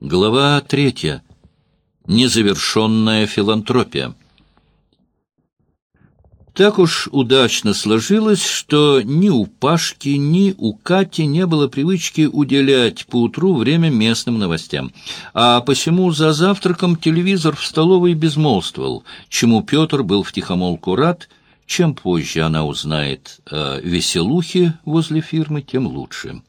Глава третья. Незавершенная филантропия. Так уж удачно сложилось, что ни у Пашки, ни у Кати не было привычки уделять поутру время местным новостям. А посему за завтраком телевизор в столовой безмолвствовал, чему Петр был втихомолку рад. Чем позже она узнает о веселухе возле фирмы, тем лучше.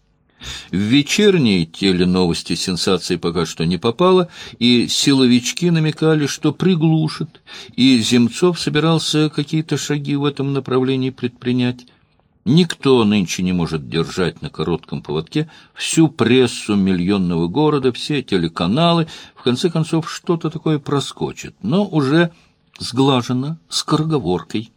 В вечерние теленовости сенсации пока что не попало, и силовички намекали, что приглушат, и Земцов собирался какие-то шаги в этом направлении предпринять. Никто нынче не может держать на коротком поводке всю прессу миллионного города, все телеканалы. В конце концов, что-то такое проскочит, но уже сглажено, скороговоркой.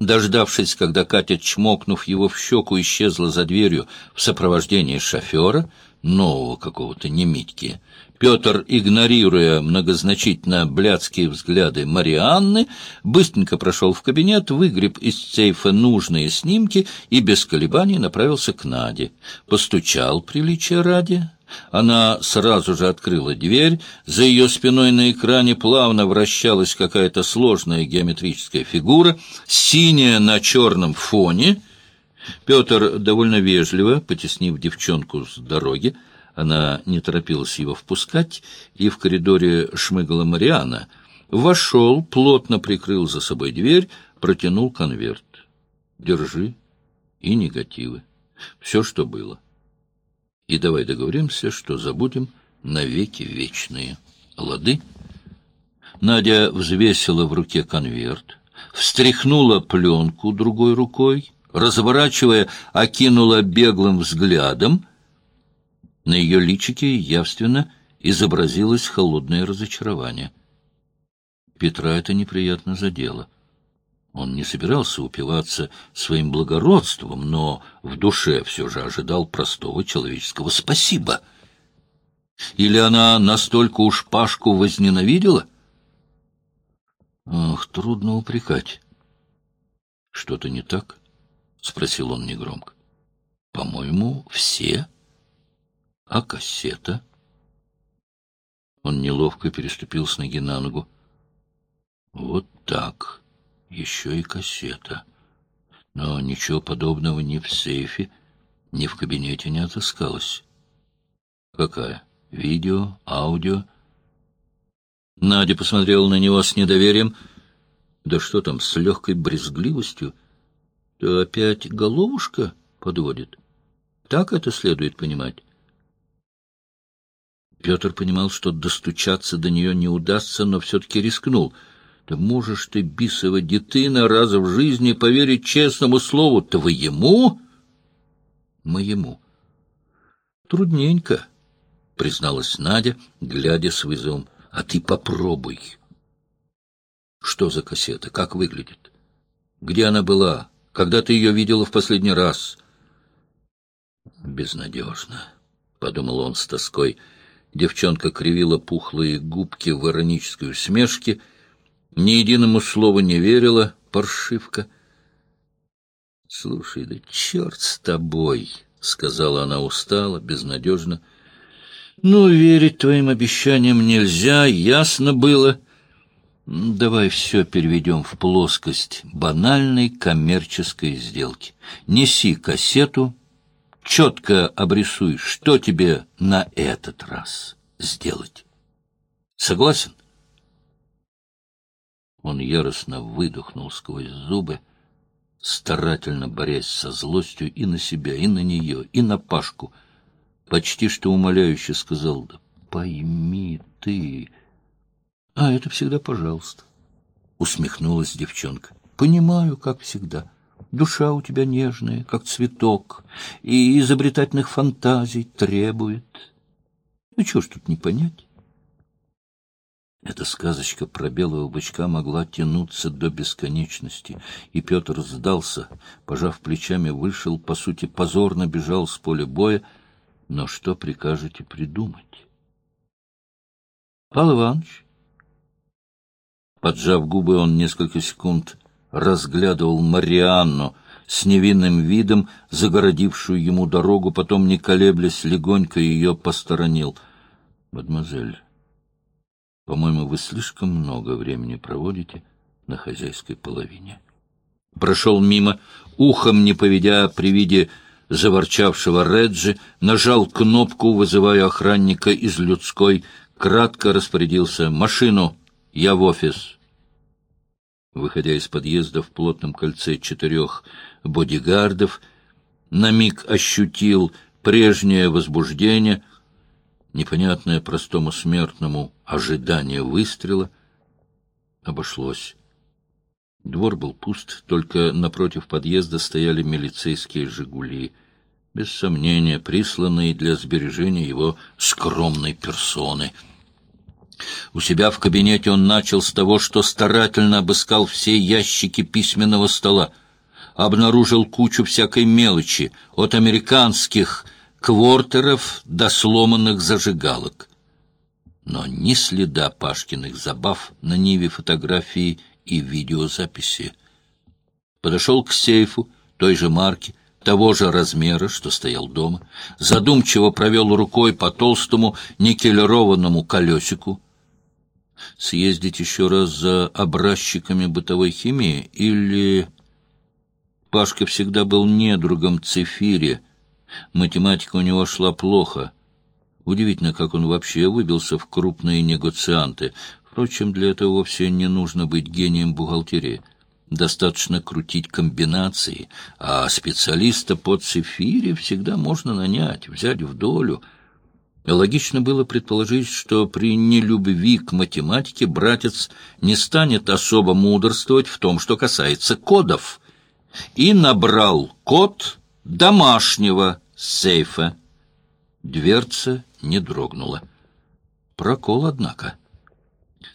Дождавшись, когда Катя, чмокнув его в щеку, исчезла за дверью в сопровождении шофера, нового какого-то немитьки, Петр, игнорируя многозначительно блядские взгляды Марианны, быстренько прошел в кабинет, выгреб из сейфа нужные снимки и без колебаний направился к Наде. Постучал, приличия ради, она сразу же открыла дверь, за ее спиной на экране плавно вращалась какая-то сложная геометрическая фигура, синяя на черном фоне. Петр довольно вежливо, потеснив девчонку с дороги, она не торопилась его впускать, и в коридоре шмыгала Мариана, вошел, плотно прикрыл за собой дверь, протянул конверт. «Держи» и негативы. Все, что было и давай договоримся, что забудем навеки вечные. Лады? Надя взвесила в руке конверт, встряхнула пленку другой рукой, разворачивая, окинула беглым взглядом. На ее личике явственно изобразилось холодное разочарование. Петра это неприятно задело. Он не собирался упиваться своим благородством, но в душе все же ожидал простого человеческого «спасибо». Или она настолько уж Пашку возненавидела? Ах, трудно упрекать. Что-то не так? — спросил он негромко. — По-моему, все. А кассета? Он неловко переступил с ноги на ногу. Вот так еще и кассета. Но ничего подобного ни в сейфе, ни в кабинете не отыскалось. Какая? Видео, аудио? Надя посмотрела на него с недоверием. Да что там, с легкой брезгливостью? То опять головушка подводит. Так это следует понимать. Петр понимал, что достучаться до нее не удастся, но все-таки рискнул — да можешь ты, бисова детина, раз в жизни поверить честному слову твоему? Моему. Трудненько, призналась Надя, глядя с вызовом. А ты попробуй. Что за кассета? Как выглядит? Где она была? Когда ты ее видела в последний раз? Безнадежно, — подумал он с тоской. Девчонка кривила пухлые губки в иронической усмешке — ни единому слову не верила, паршивка. — Слушай, да черт с тобой, — сказала она устало, безнадежно. — Ну, верить твоим обещаниям нельзя, ясно было. Давай все переведем в плоскость банальной коммерческой сделки. Неси кассету, четко обрисуй, что тебе на этот раз сделать. Согласен? Он яростно выдохнул сквозь зубы, старательно борясь со злостью и на себя, и на нее, и на Пашку. Почти что умоляюще сказал, да пойми ты... А это всегда пожалуйста. Усмехнулась девчонка. Понимаю, как всегда. Душа у тебя нежная, как цветок, и изобретательных фантазий требует. Ну, чего ж тут не понять? Эта сказочка про белого бычка могла тянуться до бесконечности, и Петр сдался, пожав плечами, вышел, по сути, позорно бежал с поля боя. Но что прикажете придумать? — Павел Иванович? Поджав губы, он несколько секунд разглядывал Марианну с невинным видом, загородившую ему дорогу, потом, не колеблясь, легонько ее посторонил — Мадемуазель, по-моему, вы слишком много времени проводите на хозяйской половине. Прошел мимо, ухом не поведя при виде заворчавшего Реджи, нажал кнопку, вызывая охранника из людской, кратко распорядился «Машину! Я в офис!» Выходя из подъезда в плотном кольце четырех бодигардов, на миг ощутил прежнее возбуждение, непонятное простому смертному ожидание выстрела, обошлось. Двор был пуст, только напротив подъезда стояли милицейские «Жигули», без сомнения присланные для сбережения его скромной персоны. У себя в кабинете он начал с того, что старательно обыскал все ящики письменного стола, обнаружил кучу всякой мелочи, от американских квортеров до сломанных зажигалок. Но ни следа Пашкиных забав на Ниве фотографии и видеозаписи. Подошел к сейфу той же марки, того же размера, что стоял дома, задумчиво провел рукой по толстому никелированному колесику. Съездить еще раз за образчиками бытовой химии или... Пашка всегда был недругом Цефире. Математика у него шла плохо. Удивительно, как он вообще выбился в крупные негоцианты. Впрочем, для этого вовсе не нужно быть гением бухгалтерии. Достаточно крутить комбинации, а специалиста по цифире всегда можно нанять, взять в долю. Логично было предположить, что при нелюбви к математике братец не станет особо мудрствовать в том, что касается кодов. И набрал код домашнего сейфа. Дверца не дрогнула. Прокол, однако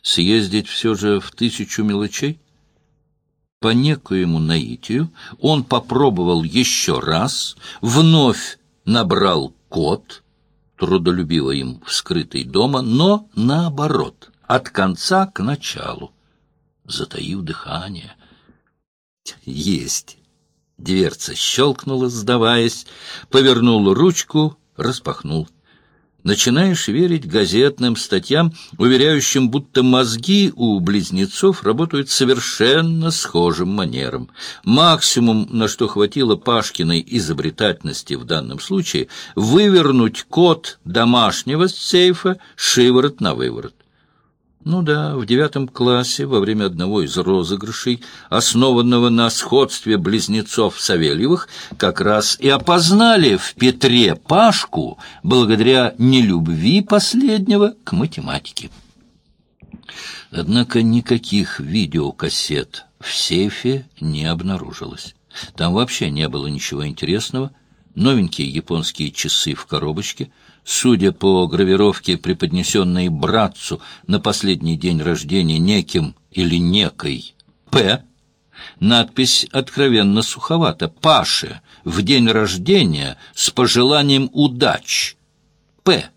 съездить все же в тысячу мелочей? По некоему наитию он попробовал еще раз, вновь набрал код, трудолюбиво им вскрытый дома, но наоборот, от конца к началу, затаив дыхание. Есть. Дверца щелкнула, сдаваясь, повернул ручку, распахнул начинаешь верить газетным статьям, уверяющим, будто мозги у близнецов работают совершенно схожим манером. Максимум, на что хватило Пашкиной изобретательности в данном случае, вывернуть код домашнего сейфа шиворот на выворот. Ну да, в девятом классе, во время одного из розыгрышей, основанного на сходстве близнецов Савельевых, как раз и опознали в Петре Пашку благодаря нелюбви последнего к математике. Однако никаких видеокассет в сейфе не обнаружилось. Там вообще не было ничего интересного. Новенькие японские часы в коробочке — судя по гравировке, преподнесенной братцу на последний день рождения неким или некой «П», надпись откровенно суховата «Паше, в день рождения с пожеланием удач». «П».